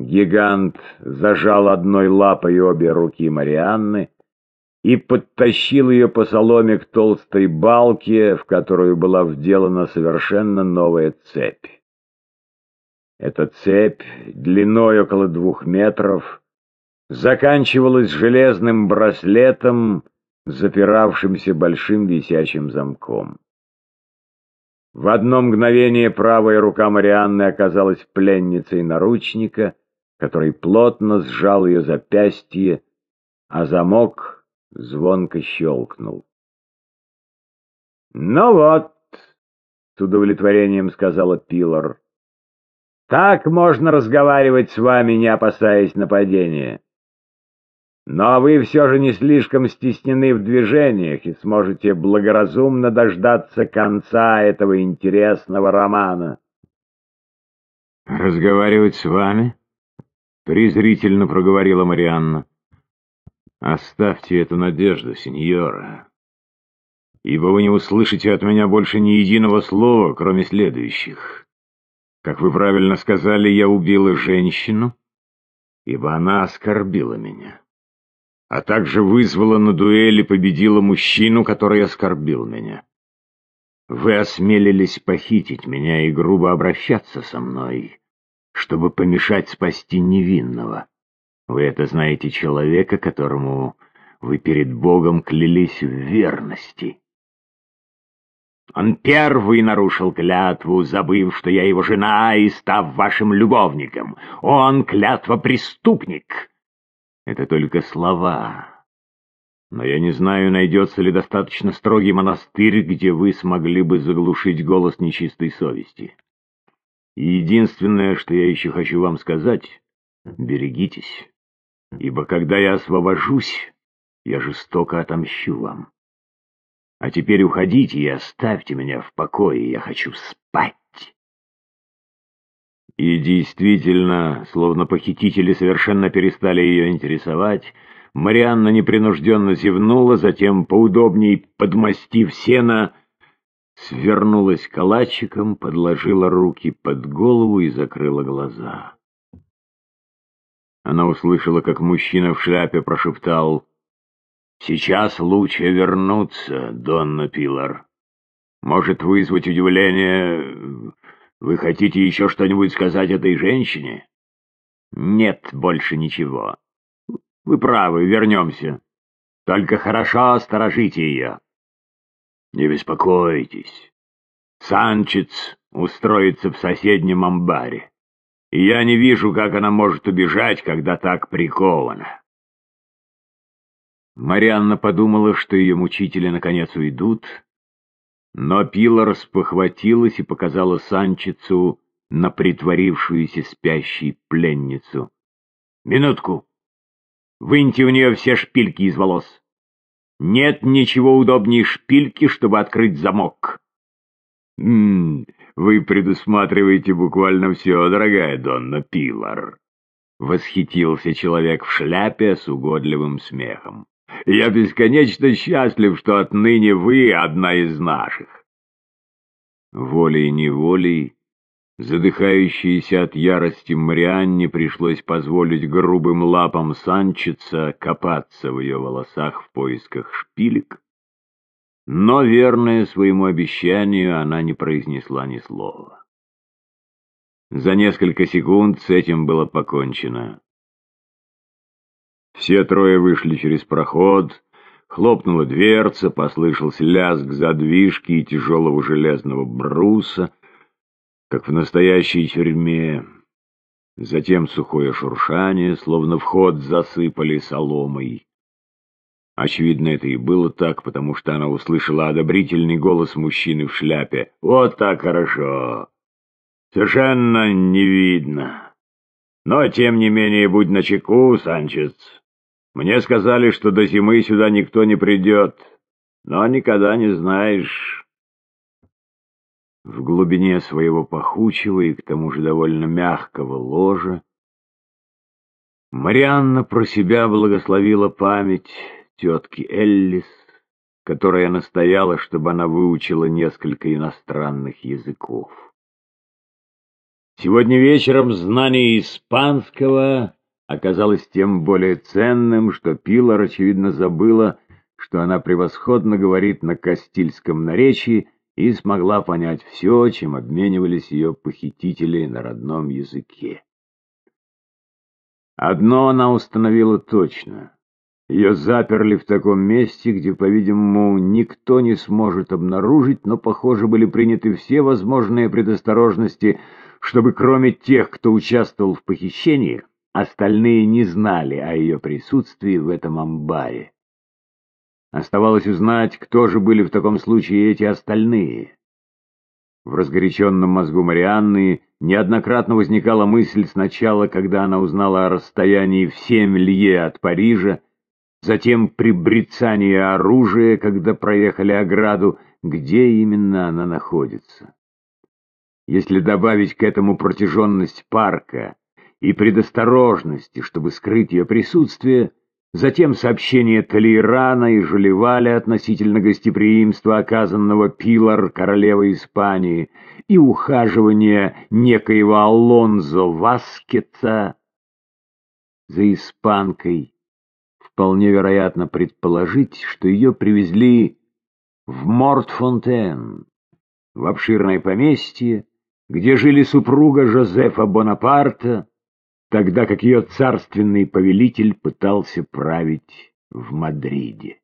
Гигант зажал одной лапой обе руки Марианны и подтащил ее по соломе к толстой балке, в которую была вделана совершенно новая цепь. Эта цепь, длиной около двух метров, заканчивалась железным браслетом, запиравшимся большим висячим замком. В одно мгновение правая рука Марианны оказалась пленницей наручника, который плотно сжал ее запястье, а замок звонко щелкнул. «Ну вот», — с удовлетворением сказала Пилар, — «так можно разговаривать с вами, не опасаясь нападения. Но вы все же не слишком стеснены в движениях и сможете благоразумно дождаться конца этого интересного романа». «Разговаривать с вами?» — презрительно проговорила Марианна. «Оставьте эту надежду, сеньора, ибо вы не услышите от меня больше ни единого слова, кроме следующих. Как вы правильно сказали, я убила женщину, ибо она оскорбила меня, а также вызвала на дуэли победила мужчину, который оскорбил меня. Вы осмелились похитить меня и грубо обращаться со мной» чтобы помешать спасти невинного. Вы это знаете человека, которому вы перед Богом клялись в верности. Он первый нарушил клятву, забыв, что я его жена, и став вашим любовником. Он клятва-преступник. Это только слова. Но я не знаю, найдется ли достаточно строгий монастырь, где вы смогли бы заглушить голос нечистой совести. Единственное, что я еще хочу вам сказать, берегитесь, ибо когда я освобожусь, я жестоко отомщу вам. А теперь уходите и оставьте меня в покое, я хочу спать. И действительно, словно похитители совершенно перестали ее интересовать, Марианна непринужденно зевнула, затем, поудобней подмастив сено, свернулась калачиком, подложила руки под голову и закрыла глаза. Она услышала, как мужчина в шляпе прошептал «Сейчас лучше вернуться, Донна Пилар. Может вызвать удивление. Вы хотите еще что-нибудь сказать этой женщине?» «Нет больше ничего. Вы правы, вернемся. Только хорошо сторожите ее». Не беспокойтесь. Санчец устроится в соседнем амбаре. И я не вижу, как она может убежать, когда так прикована. Марианна подумала, что ее мучители наконец уйдут, но Пила распохватилась и показала Санчицу на притворившуюся спящей пленницу. «Минутку! Выньте у нее все шпильки из волос!» Нет ничего удобнее шпильки, чтобы открыть замок. «М -м, вы предусматриваете буквально все, дорогая Донна Пилар», — восхитился человек в шляпе с угодливым смехом. «Я бесконечно счастлив, что отныне вы одна из наших». Волей-неволей Задыхающейся от ярости Марианне пришлось позволить грубым лапам Санчица копаться в ее волосах в поисках шпилек, но, верная своему обещанию, она не произнесла ни слова. За несколько секунд с этим было покончено. Все трое вышли через проход, хлопнула дверца, послышался лязг задвижки и тяжелого железного бруса — как в настоящей тюрьме. Затем сухое шуршание, словно вход засыпали соломой. Очевидно, это и было так, потому что она услышала одобрительный голос мужчины в шляпе. «Вот так хорошо! Совершенно не видно. Но, тем не менее, будь начеку, Санчес. Мне сказали, что до зимы сюда никто не придет, но никогда не знаешь...» в глубине своего пахучего и к тому же довольно мягкого ложа, Марианна про себя благословила память тетки Эллис, которая настояла, чтобы она выучила несколько иностранных языков. Сегодня вечером знание испанского оказалось тем более ценным, что Пилар, очевидно, забыла, что она превосходно говорит на кастильском наречии и смогла понять все, чем обменивались ее похитители на родном языке. Одно она установила точно. Ее заперли в таком месте, где, по-видимому, никто не сможет обнаружить, но, похоже, были приняты все возможные предосторожности, чтобы кроме тех, кто участвовал в похищении, остальные не знали о ее присутствии в этом амбаре. Оставалось узнать, кто же были в таком случае эти остальные. В разгоряченном мозгу Марианны неоднократно возникала мысль сначала, когда она узнала о расстоянии в семь лье от Парижа, затем при брецании оружия, когда проехали ограду, где именно она находится. Если добавить к этому протяженность парка и предосторожности, чтобы скрыть ее присутствие, Затем сообщение Толейрана и Жолеваля относительно гостеприимства, оказанного Пилар, королевы Испании, и ухаживание некоего Алонзо Васкетса за испанкой. Вполне вероятно предположить, что ее привезли в Мортфонтен, в обширное поместье, где жили супруга Жозефа Бонапарта, тогда как ее царственный повелитель пытался править в Мадриде.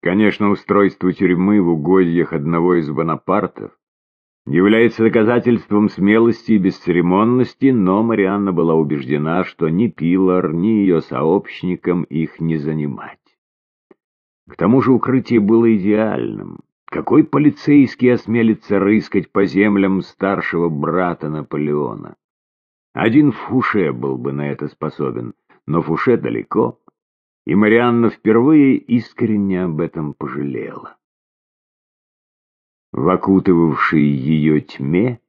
Конечно, устройство тюрьмы в угодьях одного из Бонапартов является доказательством смелости и бесцеремонности, но Марианна была убеждена, что ни Пилар, ни ее сообщникам их не занимать. К тому же укрытие было идеальным. Какой полицейский осмелится рыскать по землям старшего брата Наполеона? Один Фуше был бы на это способен, но Фуше далеко, и Марианна впервые искренне об этом пожалела. В окутывавшей ее тьме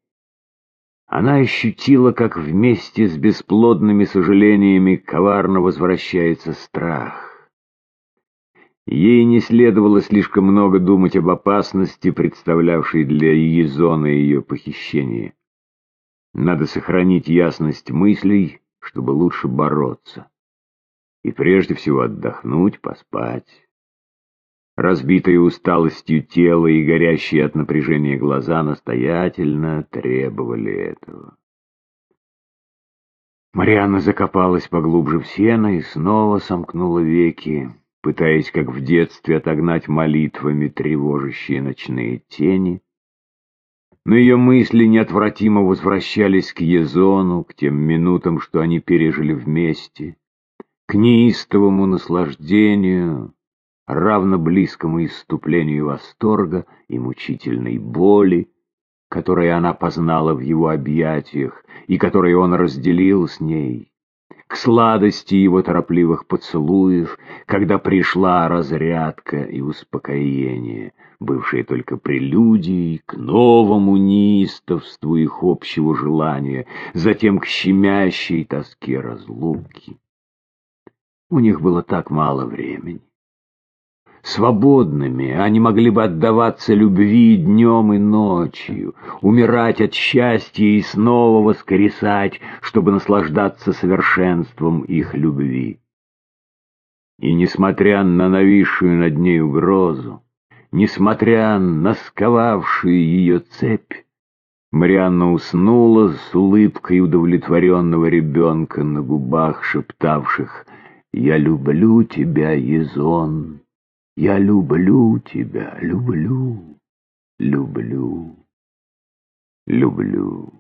она ощутила, как вместе с бесплодными сожалениями коварно возвращается страх. Ей не следовало слишком много думать об опасности, представлявшей для Езона ее похищение. Надо сохранить ясность мыслей, чтобы лучше бороться. И прежде всего отдохнуть, поспать. Разбитые усталостью тело и горящие от напряжения глаза настоятельно требовали этого. Марианна закопалась поглубже в сено и снова сомкнула веки, пытаясь, как в детстве, отогнать молитвами тревожащие ночные тени, но ее мысли неотвратимо возвращались к Езону, к тем минутам, что они пережили вместе, к неистовому наслаждению, равно близкому иступлению восторга и мучительной боли, которые она познала в его объятиях и которые он разделил с ней, к сладости его торопливых поцелуев, когда пришла разрядка и успокоение, бывшие только прелюдией к новому неистовству их общего желания, затем к щемящей тоске разлуки. У них было так мало времени. Свободными они могли бы отдаваться любви днем и ночью, умирать от счастья и снова воскресать, чтобы наслаждаться совершенством их любви. И несмотря на нависшую над ней угрозу, несмотря на сковавшую ее цепь, Марианна уснула с улыбкой удовлетворенного ребенка на губах, шептавших «Я люблю тебя, Езон». Я люблю тебя, люблю, люблю, люблю.